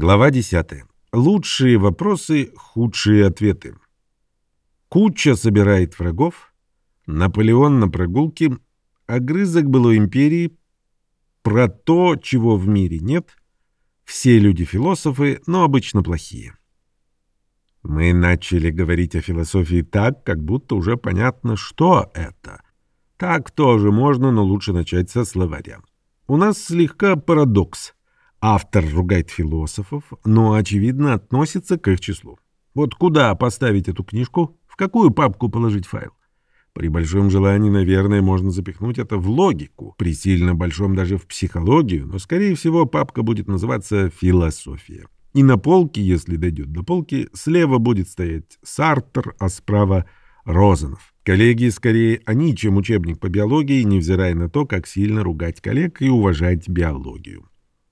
Глава 10. Лучшие вопросы, худшие ответы. Куча собирает врагов. Наполеон на прогулке. Огрызок былой империи. Про то, чего в мире нет. Все люди философы, но обычно плохие. Мы начали говорить о философии так, как будто уже понятно, что это. Так тоже можно, но лучше начать со словаря. У нас слегка парадокс. Автор ругает философов, но, очевидно, относится к их числу. Вот куда поставить эту книжку? В какую папку положить файл? При большом желании, наверное, можно запихнуть это в логику, при сильно большом даже в психологию, но, скорее всего, папка будет называться «философия». И на полке, если дойдет до полки, слева будет стоять Сартер, а справа — Розанов. Коллеги скорее они, чем учебник по биологии, невзирая на то, как сильно ругать коллег и уважать биологию.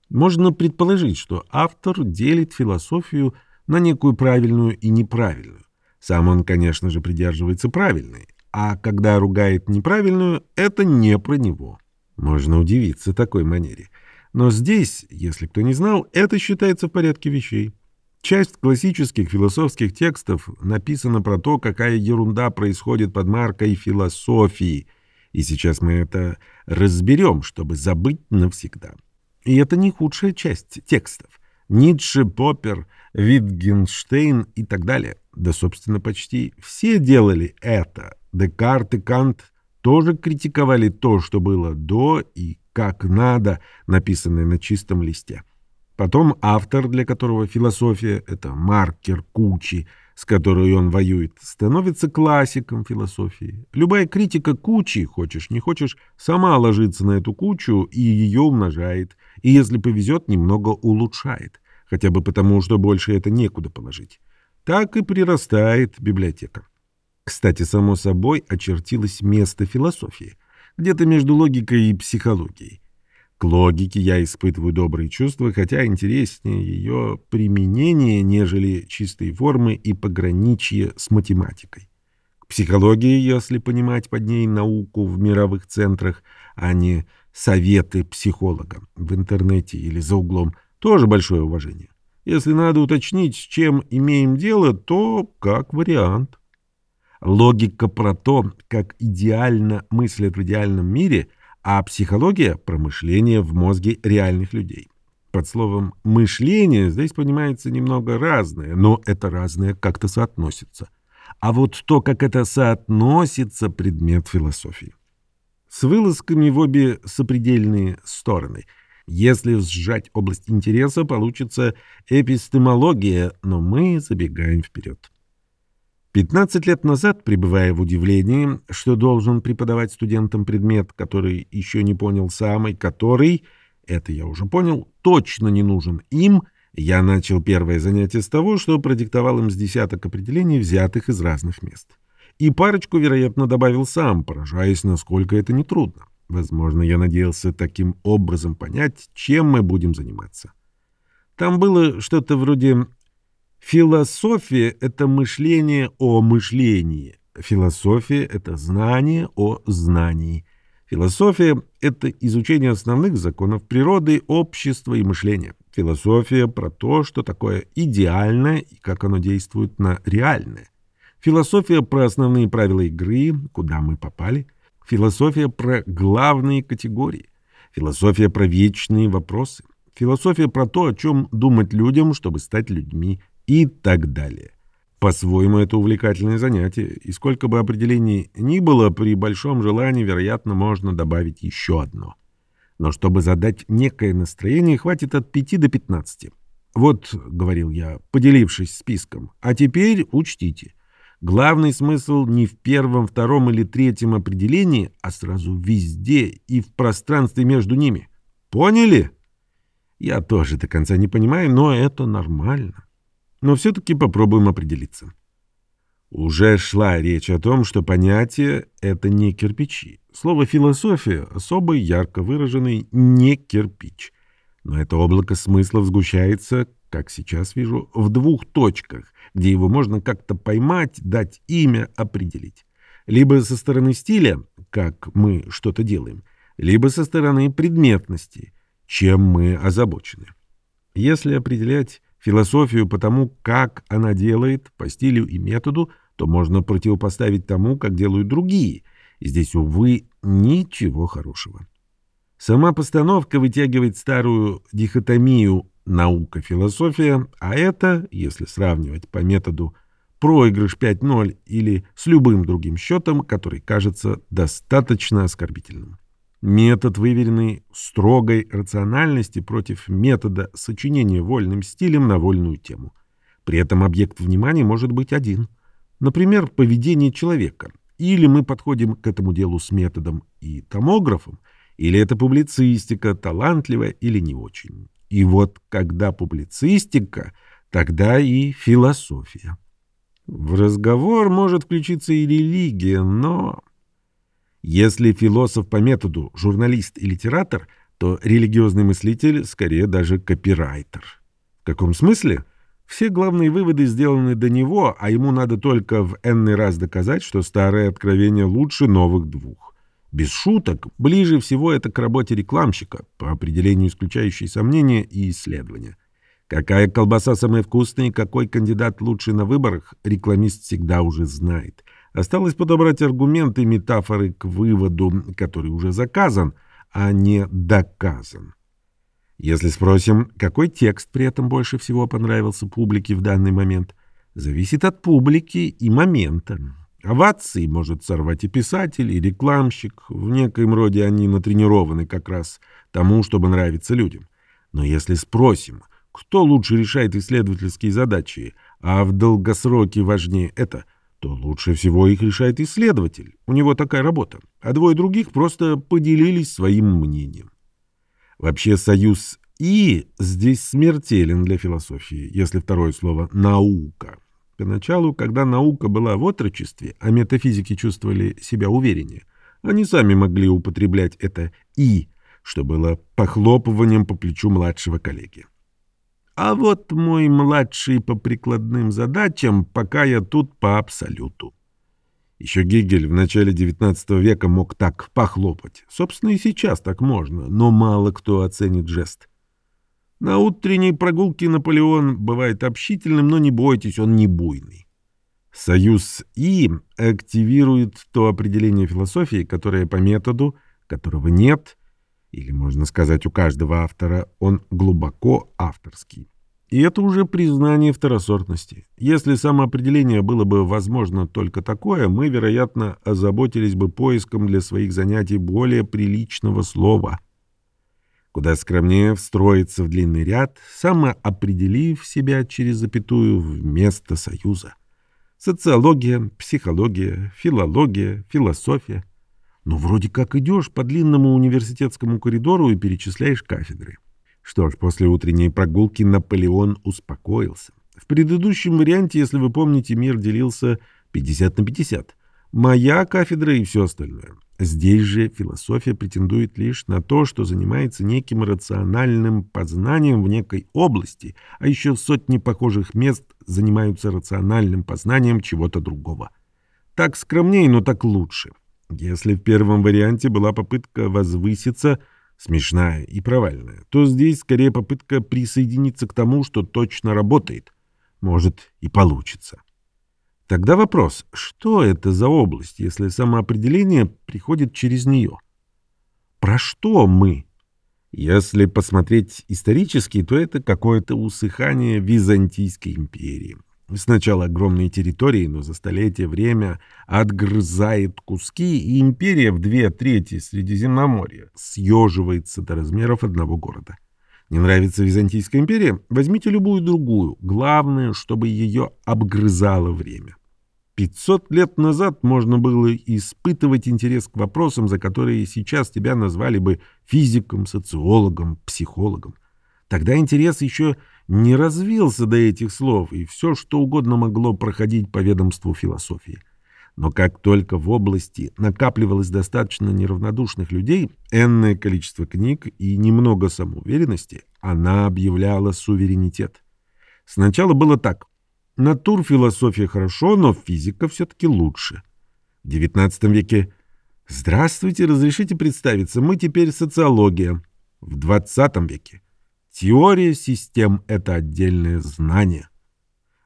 Можно предположить, что автор делит философию на некую правильную и неправильную. Сам он, конечно же, придерживается правильной, а когда ругает неправильную, это не про него. Можно удивиться такой манере. Но здесь, если кто не знал, это считается в порядке вещей. Часть классических философских текстов написана про то, какая ерунда происходит под маркой философии, и сейчас мы это разберем, чтобы забыть навсегда. И это не худшая часть текстов. Ницше, Поппер, Витгенштейн и так далее. Да, собственно, почти все делали это. Декарт и Кант тоже критиковали то, что было до и как надо, написанное на чистом листе. Потом автор, для которого философия — это маркер кучи, с которой он воюет, становится классиком философии. Любая критика кучи, хочешь не хочешь, сама ложится на эту кучу и ее умножает, и, если повезет, немного улучшает, хотя бы потому, что больше это некуда положить. Так и прирастает библиотека. Кстати, само собой очертилось место философии, где-то между логикой и психологией. К логике я испытываю добрые чувства, хотя интереснее ее применение, нежели чистые формы и пограничье с математикой. К психологии, если понимать под ней науку в мировых центрах, а не советы психолога в интернете или за углом, тоже большое уважение. Если надо уточнить, с чем имеем дело, то как вариант. Логика про то, как идеально мыслят в идеальном мире – а психология — промышление в мозге реальных людей. Под словом «мышление» здесь понимается немного разное, но это разное как-то соотносится. А вот то, как это соотносится, предмет философии. С вылазками в обе сопредельные стороны. Если сжать область интереса, получится эпистемология, но мы забегаем вперед. 15 лет назад, пребывая в удивлении, что должен преподавать студентам предмет, который еще не понял сам, и который, это я уже понял, точно не нужен им, я начал первое занятие с того, что продиктовал им с десяток определений, взятых из разных мест. И парочку, вероятно, добавил сам, поражаясь, насколько это нетрудно. Возможно, я надеялся таким образом понять, чем мы будем заниматься. Там было что-то вроде Философия — это мышление о мышлении. Философия — это знание о знании. Философия — это изучение основных законов природы, общества и мышления. Философия про то, что такое идеальное и как оно действует на реальное. Философия про основные правила игры, куда мы попали. Философия про главные категории. Философия про вечные вопросы. Философия про то, о чем думать людям, чтобы стать людьми и так далее. По-своему, это увлекательное занятие, и сколько бы определений ни было, при большом желании, вероятно, можно добавить еще одно. Но чтобы задать некое настроение, хватит от 5 до 15. Вот, — говорил я, поделившись списком, — а теперь учтите. Главный смысл не в первом, втором или третьем определении, а сразу везде и в пространстве между ними. Поняли? Я тоже до конца не понимаю, но это нормально но все-таки попробуем определиться. Уже шла речь о том, что понятие — это не кирпичи. Слово «философия» — особо ярко выраженный не кирпич. Но это облако смыслов сгущается, как сейчас вижу, в двух точках, где его можно как-то поймать, дать имя, определить. Либо со стороны стиля, как мы что-то делаем, либо со стороны предметности, чем мы озабочены. Если определять философию по тому, как она делает, по стилю и методу, то можно противопоставить тому, как делают другие. И здесь, увы, ничего хорошего. Сама постановка вытягивает старую дихотомию наука-философия, а это, если сравнивать по методу проигрыш 5-0 или с любым другим счетом, который кажется достаточно оскорбительным. Метод, выверенный строгой рациональности против метода сочинения вольным стилем на вольную тему. При этом объект внимания может быть один. Например, поведение человека. Или мы подходим к этому делу с методом и томографом, или это публицистика, талантливая или не очень. И вот когда публицистика, тогда и философия. В разговор может включиться и религия, но... Если философ по методу журналист и литератор, то религиозный мыслитель скорее даже копирайтер. В каком смысле? Все главные выводы сделаны до него, а ему надо только в энный раз доказать, что старое откровение лучше новых двух. Без шуток, ближе всего это к работе рекламщика, по определению исключающей сомнения и исследования. Какая колбаса самая вкусная и какой кандидат лучше на выборах, рекламист всегда уже знает. Осталось подобрать аргументы и метафоры к выводу, который уже заказан, а не доказан. Если спросим, какой текст при этом больше всего понравился публике в данный момент, зависит от публики и момента. Овации может сорвать и писатель, и рекламщик. В некоем роде они натренированы как раз тому, чтобы нравиться людям. Но если спросим, кто лучше решает исследовательские задачи, а в долгосроке важнее это – то лучше всего их решает исследователь. У него такая работа. А двое других просто поделились своим мнением. Вообще союз «и» здесь смертелен для философии, если второе слово «наука». Поначалу, когда наука была в отрочестве, а метафизики чувствовали себя увереннее, они сами могли употреблять это «и», что было похлопыванием по плечу младшего коллеги. А вот мой младший по прикладным задачам, пока я тут по абсолюту. Еще Гегель в начале XIX века мог так похлопать. Собственно, и сейчас так можно, но мало кто оценит жест. На утренней прогулке Наполеон бывает общительным, но не бойтесь, он не буйный. Союз И активирует то определение философии, которое по методу, которого нет, или, можно сказать, у каждого автора он глубоко авторский. И это уже признание второсортности. Если самоопределение было бы возможно только такое, мы, вероятно, озаботились бы поиском для своих занятий более приличного слова. Куда скромнее встроиться в длинный ряд, самоопределив себя через запятую вместо союза. Социология, психология, филология, философия — ну, вроде как идешь по длинному университетскому коридору и перечисляешь кафедры. Что ж, после утренней прогулки Наполеон успокоился. В предыдущем варианте, если вы помните, мир делился 50 на 50. Моя кафедра и все остальное. Здесь же философия претендует лишь на то, что занимается неким рациональным познанием в некой области, а еще сотни похожих мест занимаются рациональным познанием чего-то другого. Так скромнее, но так лучше. Если в первом варианте была попытка возвыситься, смешная и провальная, то здесь скорее попытка присоединиться к тому, что точно работает. Может, и получится. Тогда вопрос, что это за область, если самоопределение приходит через нее? Про что мы? Если посмотреть исторически, то это какое-то усыхание Византийской империи. Сначала огромные территории, но за столетие время отгрызает куски, и империя в две трети Средиземноморья съеживается до размеров одного города. Не нравится Византийская империя? Возьмите любую другую. Главное, чтобы ее обгрызало время. 500 лет назад можно было испытывать интерес к вопросам, за которые сейчас тебя назвали бы физиком, социологом, психологом. Тогда интерес еще не развился до этих слов, и все, что угодно могло проходить по ведомству философии. Но как только в области накапливалось достаточно неравнодушных людей, энное количество книг и немного самоуверенности, она объявляла суверенитет. Сначала было так. Натурфилософия хорошо, но физика все-таки лучше. В XIX веке «Здравствуйте, разрешите представиться, мы теперь социология». В XX веке Теория систем — это отдельное знание.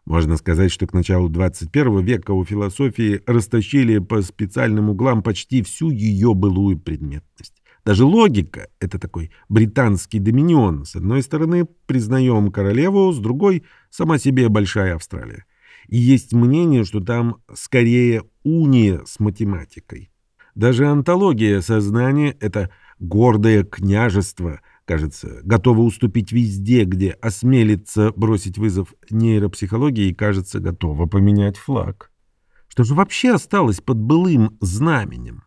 Можно сказать, что к началу 21 века у философии растащили по специальным углам почти всю ее былую предметность. Даже логика — это такой британский доминион. С одной стороны, признаем королеву, с другой — сама себе большая Австралия. И есть мнение, что там скорее уния с математикой. Даже антология сознания — это гордое княжество — кажется, готова уступить везде, где осмелится бросить вызов нейропсихологии и, кажется, готова поменять флаг. Что же вообще осталось под былым знаменем?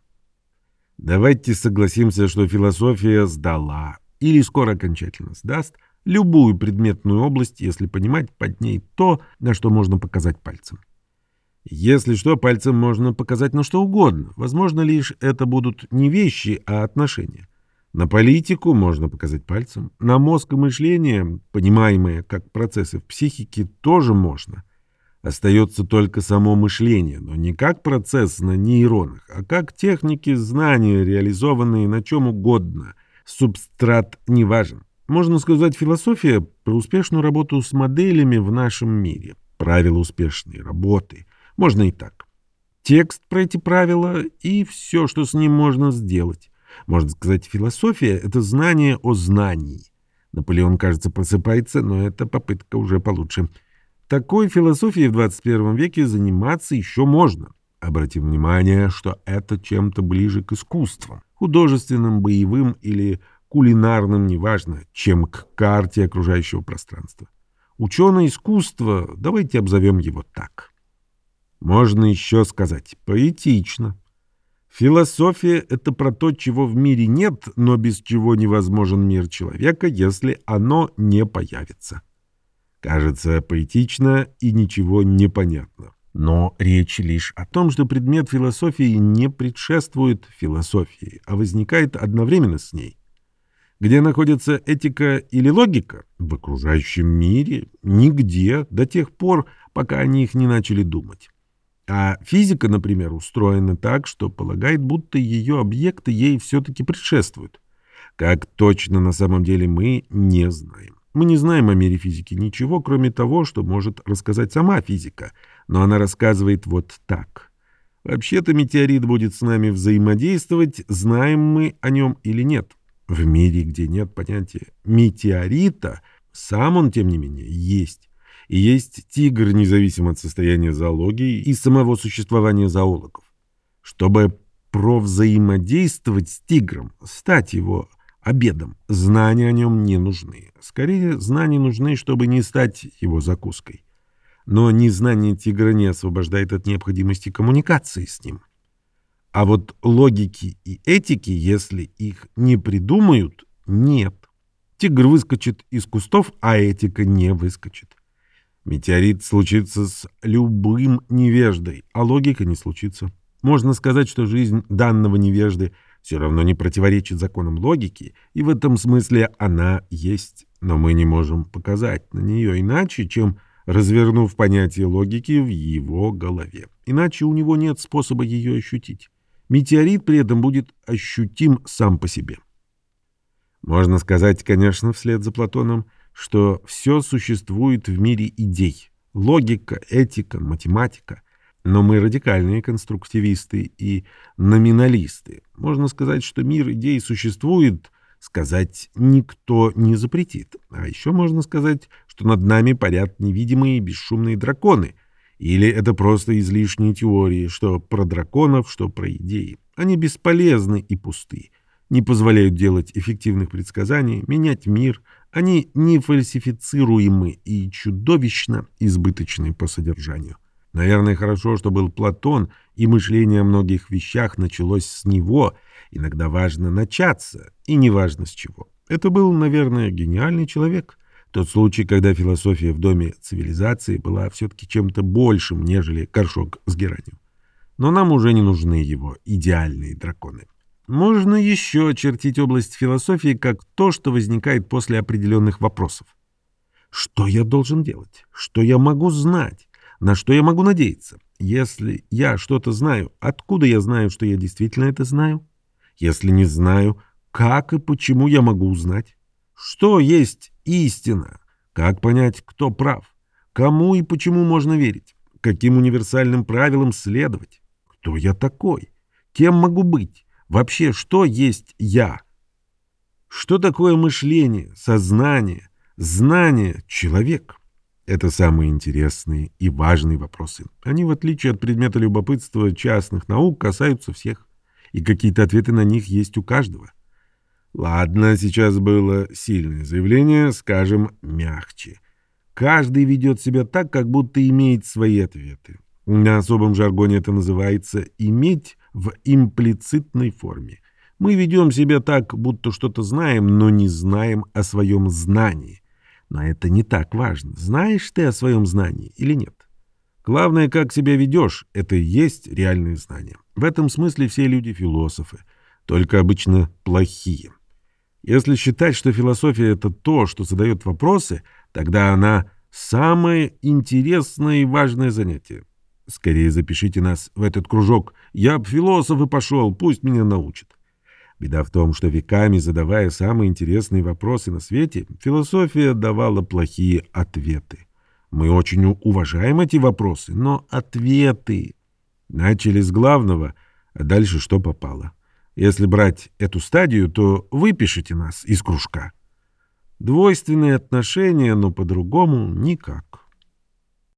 Давайте согласимся, что философия сдала, или скоро окончательно сдаст, любую предметную область, если понимать под ней то, на что можно показать пальцем. Если что, пальцем можно показать на что угодно. Возможно, лишь это будут не вещи, а отношения. На политику можно показать пальцем. На мозг и мышление, понимаемые как процессы в психике, тоже можно. Остается только само мышление, но не как процесс на нейронах, а как техники знания, реализованные на чем угодно. Субстрат не важен. Можно сказать, философия про успешную работу с моделями в нашем мире. Правила успешной работы. Можно и так. Текст про эти правила и все, что с ним можно сделать. Можно сказать, философия — это знание о знании. Наполеон, кажется, просыпается, но эта попытка уже получше. Такой философией в 21 веке заниматься еще можно. Обратим внимание, что это чем-то ближе к искусствам. Художественным, боевым или кулинарным, неважно, чем к карте окружающего пространства. Ученое искусство, давайте обзовем его так. Можно еще сказать поэтично. Философия — это про то, чего в мире нет, но без чего невозможен мир человека, если оно не появится. Кажется поэтично и ничего не понятно. Но речь лишь о том, что предмет философии не предшествует философии, а возникает одновременно с ней. Где находится этика или логика? В окружающем мире. Нигде, до тех пор, пока о них не начали думать. А физика, например, устроена так, что полагает, будто ее объекты ей все-таки предшествуют. Как точно на самом деле мы не знаем. Мы не знаем о мире физики ничего, кроме того, что может рассказать сама физика, но она рассказывает вот так. Вообще-то метеорит будет с нами взаимодействовать, знаем мы о нем или нет. В мире, где нет понятия метеорита, сам он, тем не менее, есть и есть тигр, независимо от состояния зоологии и самого существования зоологов. Чтобы провзаимодействовать с тигром, стать его обедом, знания о нем не нужны. Скорее, знания нужны, чтобы не стать его закуской. Но незнание тигра не освобождает от необходимости коммуникации с ним. А вот логики и этики, если их не придумают, нет. Тигр выскочит из кустов, а этика не выскочит. Метеорит случится с любым невеждой, а логика не случится. Можно сказать, что жизнь данного невежды все равно не противоречит законам логики, и в этом смысле она есть, но мы не можем показать на нее иначе, чем развернув понятие логики в его голове. Иначе у него нет способа ее ощутить. Метеорит при этом будет ощутим сам по себе. Можно сказать, конечно, вслед за Платоном – что все существует в мире идей. Логика, этика, математика. Но мы радикальные конструктивисты и номиналисты. Можно сказать, что мир идей существует, сказать никто не запретит. А еще можно сказать, что над нами парят невидимые бесшумные драконы. Или это просто излишние теории, что про драконов, что про идеи. Они бесполезны и пусты не позволяют делать эффективных предсказаний, менять мир, они нефальсифицируемы и чудовищно избыточны по содержанию. Наверное, хорошо, что был Платон, и мышление о многих вещах началось с него. Иногда важно начаться, и не важно с чего. Это был, наверное, гениальный человек. Тот случай, когда философия в доме цивилизации была все-таки чем-то большим, нежели горшок с геранью. Но нам уже не нужны его идеальные драконы. Можно еще очертить область философии как то, что возникает после определенных вопросов. Что я должен делать? Что я могу знать? На что я могу надеяться? Если я что-то знаю, откуда я знаю, что я действительно это знаю? Если не знаю, как и почему я могу узнать? Что есть истина? Как понять, кто прав? Кому и почему можно верить? Каким универсальным правилам следовать? Кто я такой? Кем могу быть? Вообще, что есть я? Что такое мышление, сознание, знание, человек? Это самые интересные и важные вопросы. Они, в отличие от предмета любопытства частных наук, касаются всех. И какие-то ответы на них есть у каждого. Ладно, сейчас было сильное заявление, скажем, мягче. Каждый ведет себя так, как будто имеет свои ответы. На особом жаргоне это называется «иметь в имплицитной форме». Мы ведем себя так, будто что-то знаем, но не знаем о своем знании. Но это не так важно, знаешь ты о своем знании или нет. Главное, как себя ведешь, это и есть реальные знания. В этом смысле все люди философы, только обычно плохие. Если считать, что философия — это то, что задает вопросы, тогда она самое интересное и важное занятие. Скорее запишите нас в этот кружок. Я б философ и пошел, пусть меня научат. Беда в том, что веками, задавая самые интересные вопросы на свете, философия давала плохие ответы. Мы очень уважаем эти вопросы, но ответы... Начали с главного, а дальше что попало. Если брать эту стадию, то выпишите нас из кружка. Двойственные отношения, но по-другому никак.